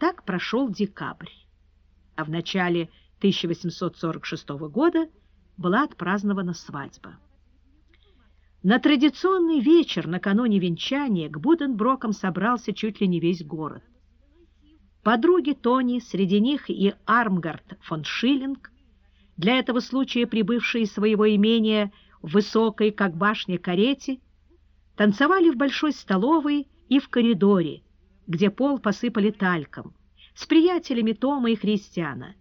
Так прошел декабрь, а в начале 1846 года была отпразднована свадьба. На традиционный вечер накануне венчания к Буденброкам собрался чуть ли не весь город. Подруги Тони, среди них и Армгард фон Шиллинг, для этого случая прибывшие из своего имения в высокой, как башня, карете, танцевали в большой столовой и в коридоре, где пол посыпали тальком, с приятелями Тома и Христиана.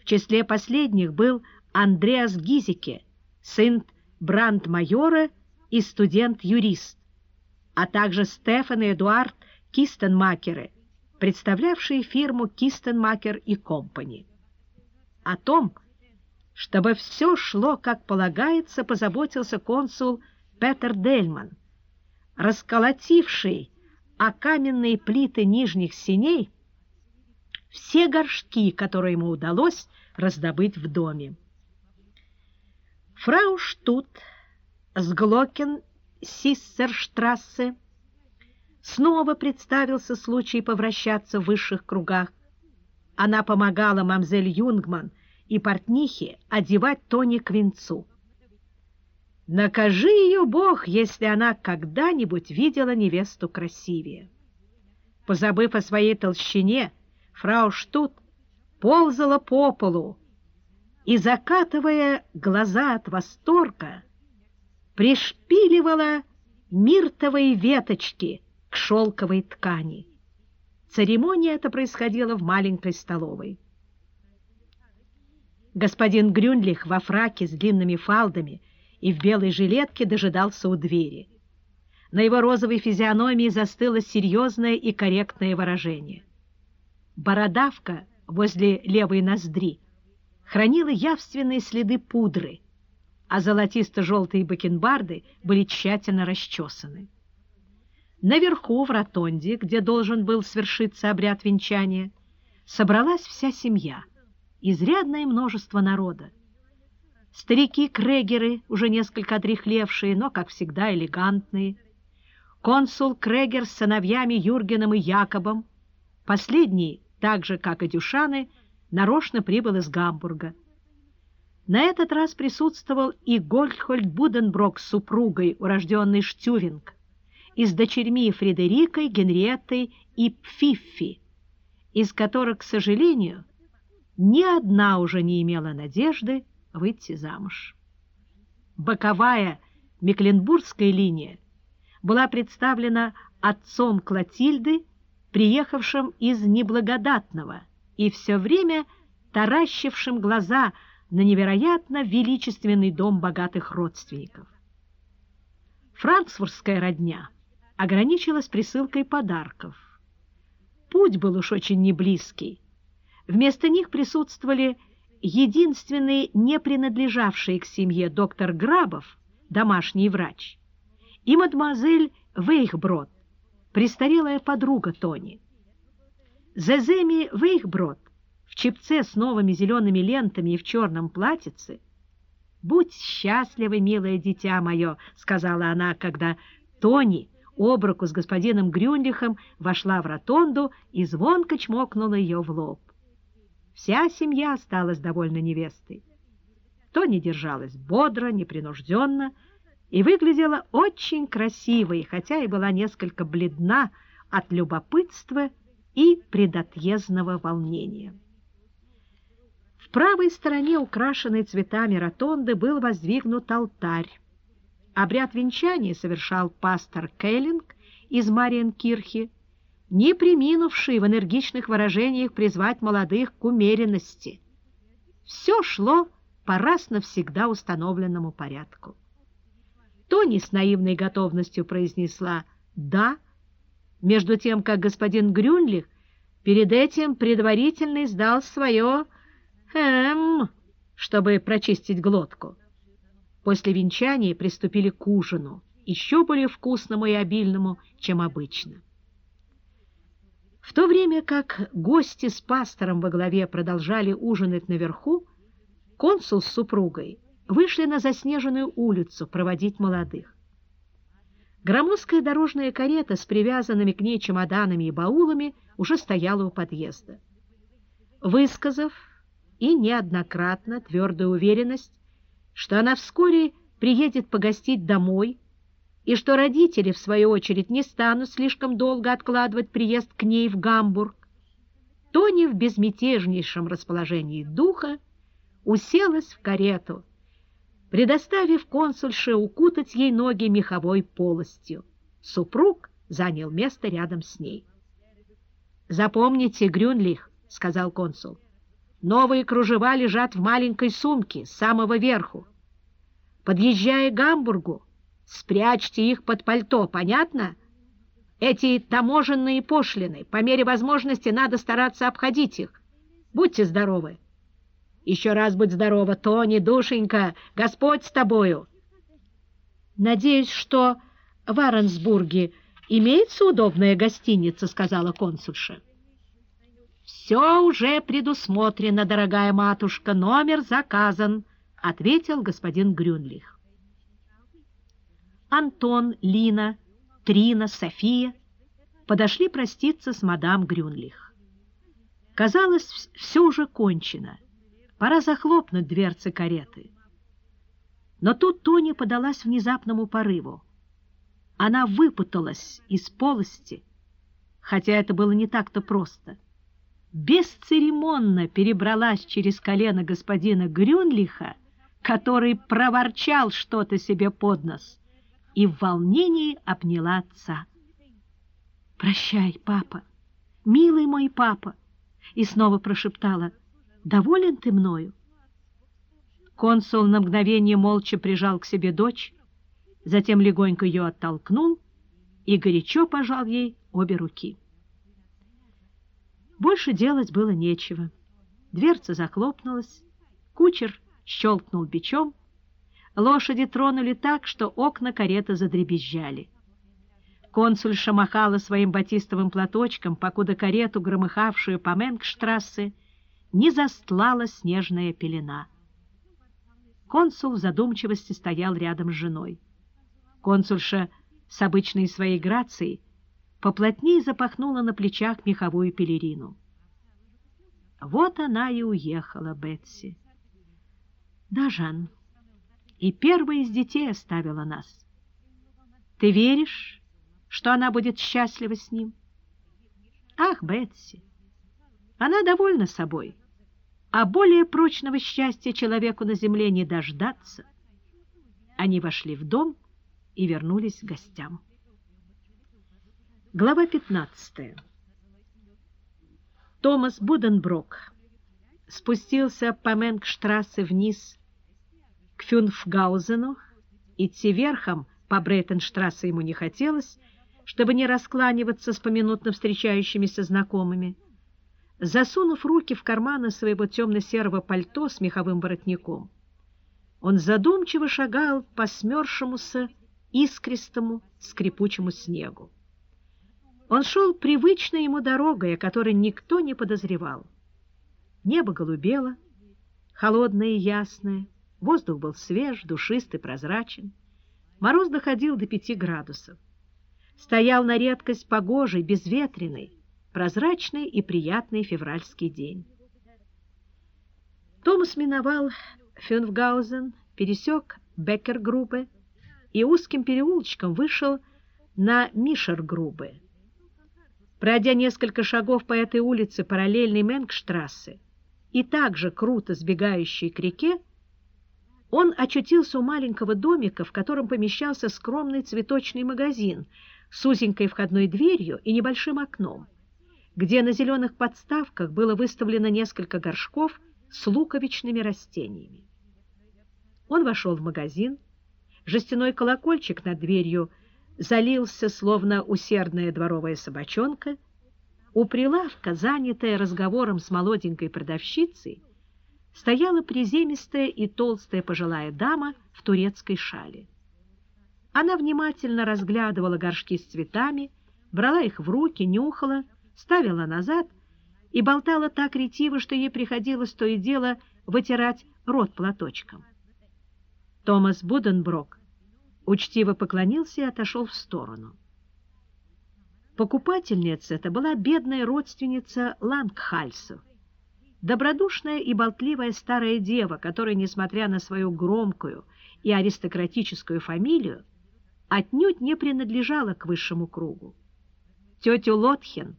В числе последних был Андреас Гизике, сын брандмайора и студент-юрист, а также Стефан и Эдуард Кистенмакеры, представлявшие фирму Кистенмакер и Компани. О том, чтобы все шло как полагается, позаботился консул Петер Дельман, расколотивший о каменные плиты нижних синей все горшки, которые ему удалось раздобыть в доме. Фрау Штут с Глокен Сиссерштрассе снова представился случай повращаться в высших кругах. Она помогала мамзель Юнгман и портнихе одевать Тони к венцу. Накажи ее Бог, если она когда-нибудь видела невесту красивее. Позабыв о своей толщине, фрау Штут ползала по полу и, закатывая глаза от восторга, пришпиливала миртовые веточки к шелковой ткани. Церемония эта происходила в маленькой столовой. Господин Грюнлих во фраке с длинными фалдами и в белой жилетке дожидался у двери. На его розовой физиономии застыло серьезное и корректное выражение. Бородавка возле левой ноздри хранила явственные следы пудры, а золотисто-желтые бакенбарды были тщательно расчесаны. Наверху, в ротонде, где должен был свершиться обряд венчания, собралась вся семья, изрядное множество народа. Старики-крегеры, уже несколько отрехлевшие, но, как всегда, элегантные, консул Крегер с сыновьями Юргеном и Якобом, последний, так же, как и Дюшаны, нарочно прибыл из Гамбурга. На этот раз присутствовал и Гольдхольд Буденброк с супругой, урожденной Штювинг, и с дочерьми Фредерикой, Генриеттой и Пфиффи, из которых, к сожалению, ни одна уже не имела надежды выйти замуж. Боковая Мекленбургская линия была представлена отцом Клотильды, приехавшим из неблагодатного и все время таращившим глаза на невероятно величественный дом богатых родственников. Франкфуртская родня ограничилась присылкой подарков. Путь был уж очень неблизкий. Вместо них присутствовали единственный не принадлежавший к семье доктор Грабов, домашний врач, и мадемуазель Вейхброд, престарелая подруга Тони. Зеземи Вейхброд в чепце с новыми зелеными лентами и в черном платьице. «Будь счастливы, милое дитя мое», — сказала она, когда Тони об руку с господином Грюнлихом вошла в ротонду и звонко чмокнула ее в лоб. Вся семья осталась довольна невестой. Тони держалась бодро, непринужденно и выглядела очень красивой, хотя и была несколько бледна от любопытства и предотъездного волнения. В правой стороне, украшенной цветами ротонды, был воздвигнут алтарь. Обряд венчания совершал пастор Келлинг из Мариенкирхи, не приминувший в энергичных выражениях призвать молодых к умеренности. Все шло по раз навсегда установленному порядку. Тони с наивной готовностью произнесла «да», между тем, как господин Грюнлих перед этим предварительно издал свое «эм», чтобы прочистить глотку. После венчания приступили к ужину, еще более вкусному и обильному, чем обычно. В то время как гости с пастором во главе продолжали ужинать наверху, консул с супругой вышли на заснеженную улицу проводить молодых. Громоздкая дорожная карета с привязанными к ней чемоданами и баулами уже стояла у подъезда. Высказав и неоднократно твердую уверенность, что она вскоре приедет погостить домой, и что родители, в свою очередь, не станут слишком долго откладывать приезд к ней в Гамбург, Тони в безмятежнейшем расположении духа уселась в карету, предоставив консульше укутать ей ноги меховой полостью. Супруг занял место рядом с ней. «Запомните, Грюнлих», — сказал консул, — «новые кружева лежат в маленькой сумке с самого верху. Подъезжая к Гамбургу, спрячьте их под пальто, понятно? Эти таможенные пошлины, по мере возможности надо стараться обходить их. Будьте здоровы!» Еще раз будь здорова, Тони, душенька, Господь с тобою. Надеюсь, что в Аренсбурге имеется удобная гостиница, сказала консульша. Все уже предусмотрено, дорогая матушка, номер заказан, ответил господин Грюнлих. Антон, Лина, Трина, София подошли проститься с мадам Грюнлих. Казалось, все уже кончено. Пора захлопнуть дверцы кареты. Но тут Тони подалась внезапному порыву. Она выпуталась из полости, хотя это было не так-то просто. Бесцеремонно перебралась через колено господина Грюнлиха, который проворчал что-то себе под нос, и в волнении обняла отца. «Прощай, папа, милый мой папа!» и снова прошептала — доволен ты мною?» Консул на мгновение молча прижал к себе дочь, затем легонько ее оттолкнул и горячо пожал ей обе руки. Больше делать было нечего. Дверца захлопнулась, кучер щелкнул бичом, лошади тронули так, что окна кареты задребезжали. Консульша махала своим батистовым платочком, покуда карету, громыхавшую по Менгштрассе, не застлала снежная пелена. Консул в задумчивости стоял рядом с женой. Консульша с обычной своей грацией поплотнее запахнула на плечах меховую пелерину. Вот она и уехала, Бетси. Да, Жан, и первая из детей оставила нас. Ты веришь, что она будет счастлива с ним? Ах, Бетси, она довольна собой а более прочного счастья человеку на земле не дождаться. Они вошли в дом и вернулись к гостям. Глава 15. Томас Буденброк спустился по Менгштрассе вниз к Фюнфгаузену. Идти верхом по Брейтенштрассе ему не хотелось, чтобы не раскланиваться с поминутно встречающимися знакомыми. Засунув руки в карманы своего темно-серого пальто с меховым воротником, он задумчиво шагал по смерзшемуся искристому скрипучему снегу. Он шел привычной ему дорогой, о которой никто не подозревал. Небо голубело, холодное и ясное, воздух был свеж, душистый, прозрачен. Мороз доходил до пяти градусов. Стоял на редкость погожий, безветренный, прозрачный и приятный февральский день. Томас миновал Фюнфгаузен, пересек Беккергрубе и узким переулочком вышел на Мишергрубе. Пройдя несколько шагов по этой улице, параллельной Менгштрассе, и также круто сбегающей к реке, он очутился у маленького домика, в котором помещался скромный цветочный магазин с узенькой входной дверью и небольшим окном где на зеленых подставках было выставлено несколько горшков с луковичными растениями. Он вошел в магазин, жестяной колокольчик над дверью залился, словно усердная дворовая собачонка, у прилавка, занятая разговором с молоденькой продавщицей, стояла приземистая и толстая пожилая дама в турецкой шале. Она внимательно разглядывала горшки с цветами, брала их в руки, нюхала ставила назад и болтала так ретиво, что ей приходилось то и дело вытирать рот платочком. Томас Буденброк учтиво поклонился и отошел в сторону. Покупательница это была бедная родственница Лангхальсов, добродушная и болтливая старая дева, которая, несмотря на свою громкую и аристократическую фамилию, отнюдь не принадлежала к высшему кругу. Тетю Лотхен,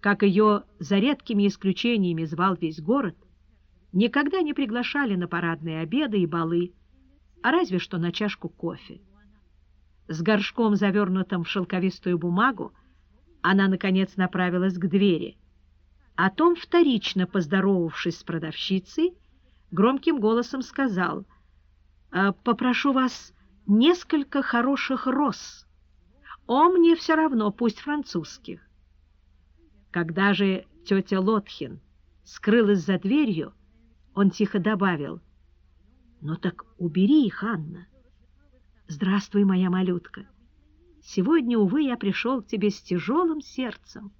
как ее за редкими исключениями звал весь город, никогда не приглашали на парадные обеды и балы, а разве что на чашку кофе. С горшком, завернутым в шелковистую бумагу, она, наконец, направилась к двери. А Том, вторично поздоровавшись с продавщицей, громким голосом сказал, «А, «Попрошу вас несколько хороших роз. О, мне все равно, пусть французских». Когда же тетя Лотхин скрылась за дверью, он тихо добавил, «Ну так убери их, Анна». «Здравствуй, моя малютка. Сегодня, увы, я пришел к тебе с тяжелым сердцем».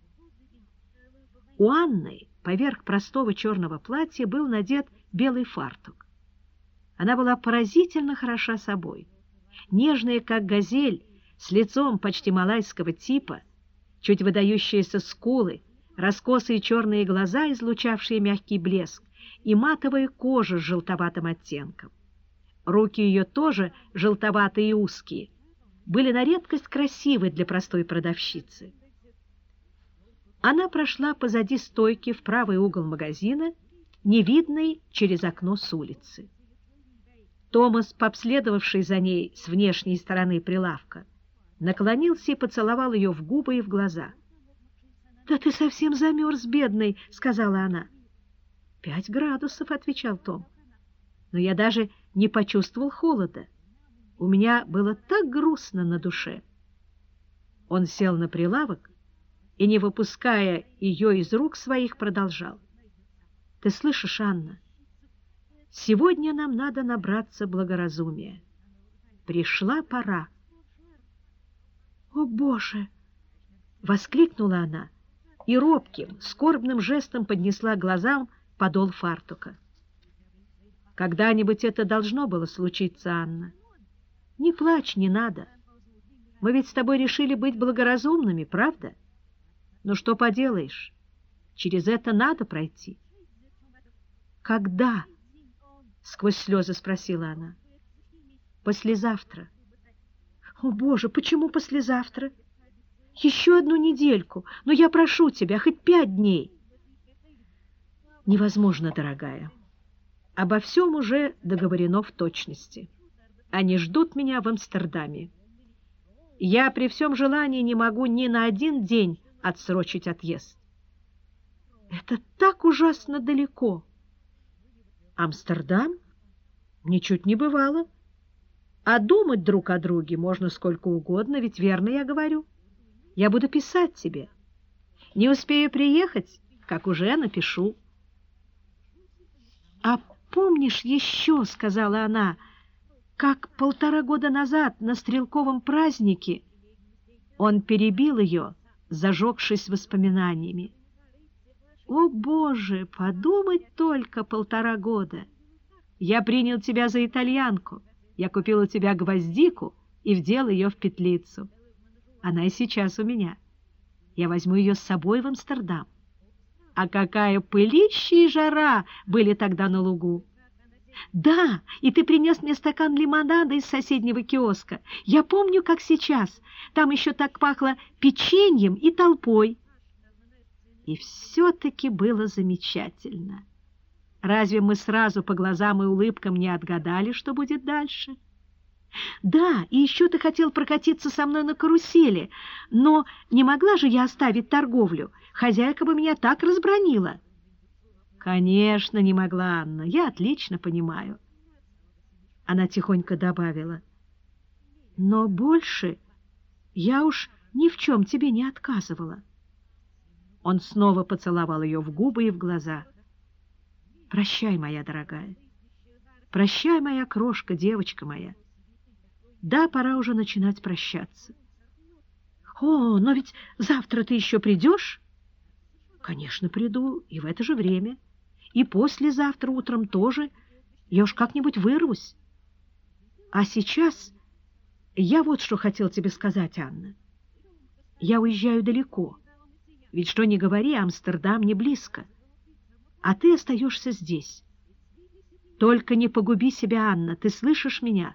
У Анны поверх простого черного платья был надет белый фартук. Она была поразительно хороша собой. Нежная, как газель, с лицом почти малайского типа, чуть выдающиеся скулы, раскосые черные глаза, излучавшие мягкий блеск, и матовая кожа с желтоватым оттенком. Руки ее тоже желтоватые и узкие, были на редкость красивы для простой продавщицы. Она прошла позади стойки в правый угол магазина, невидный через окно с улицы. Томас, обследовавший за ней с внешней стороны прилавка, наклонился и поцеловал ее в губы и в глаза. «Да ты совсем замерз, бедный!» — сказала она. «Пять градусов», — отвечал Том. «Но я даже не почувствовал холода. У меня было так грустно на душе». Он сел на прилавок и, не выпуская ее из рук своих, продолжал. «Ты слышишь, Анна, сегодня нам надо набраться благоразумия. Пришла пора». «О, Боже!» — воскликнула она и робким, скорбным жестом поднесла глазам подол фартука. Когда-нибудь это должно было случиться, Анна. Не плачь, не надо. Мы ведь с тобой решили быть благоразумными, правда? Ну что поделаешь, через это надо пройти. Когда? Сквозь слезы спросила она. Послезавтра. О, Боже, почему послезавтра? Еще одну недельку, но я прошу тебя, хоть пять дней. Невозможно, дорогая. Обо всем уже договорено в точности. Они ждут меня в Амстердаме. Я при всем желании не могу ни на один день отсрочить отъезд. Это так ужасно далеко. Амстердам? Ничуть не бывало. А думать друг о друге можно сколько угодно, ведь верно я говорю. Я буду писать тебе. Не успею приехать, как уже напишу. «А помнишь еще, — сказала она, — как полтора года назад на стрелковом празднике он перебил ее, зажегшись воспоминаниями. О, Боже, подумать только полтора года! Я принял тебя за итальянку, я купил у тебя гвоздику и вдел ее в петлицу. Она и сейчас у меня. Я возьму ее с собой в Амстердам. А какая пылища и жара были тогда на лугу! Да, и ты принес мне стакан лимонада из соседнего киоска. Я помню, как сейчас. Там еще так пахло печеньем и толпой. И все-таки было замечательно. Разве мы сразу по глазам и улыбкам не отгадали, что будет дальше? Да, и еще ты хотел прокатиться со мной на карусели, но не могла же я оставить торговлю. Хозяйка бы меня так разбронила. Конечно, не могла Анна, я отлично понимаю. Она тихонько добавила. Но больше я уж ни в чем тебе не отказывала. Он снова поцеловал ее в губы и в глаза. Прощай, моя дорогая. Прощай, моя крошка, девочка моя. Да, пора уже начинать прощаться. О, но ведь завтра ты еще придешь? Конечно, приду, и в это же время. И послезавтра утром тоже. Я уж как-нибудь вырвусь. А сейчас Я вот что хотел тебе сказать, Анна. Я уезжаю далеко, ведь что ни говори, Амстердам не близко, а ты остаешься здесь. Только не погуби себя, Анна, ты слышишь меня?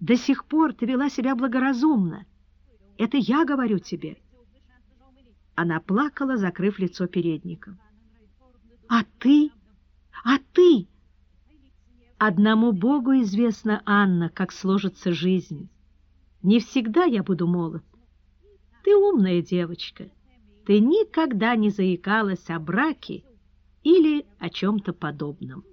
До сих пор ты вела себя благоразумно. Это я говорю тебе. Она плакала, закрыв лицо передником. А ты? А ты? Одному Богу известно, Анна, как сложится жизнь. Не всегда я буду молод. Ты умная девочка. Ты никогда не заикалась о браке или о чем-то подобном.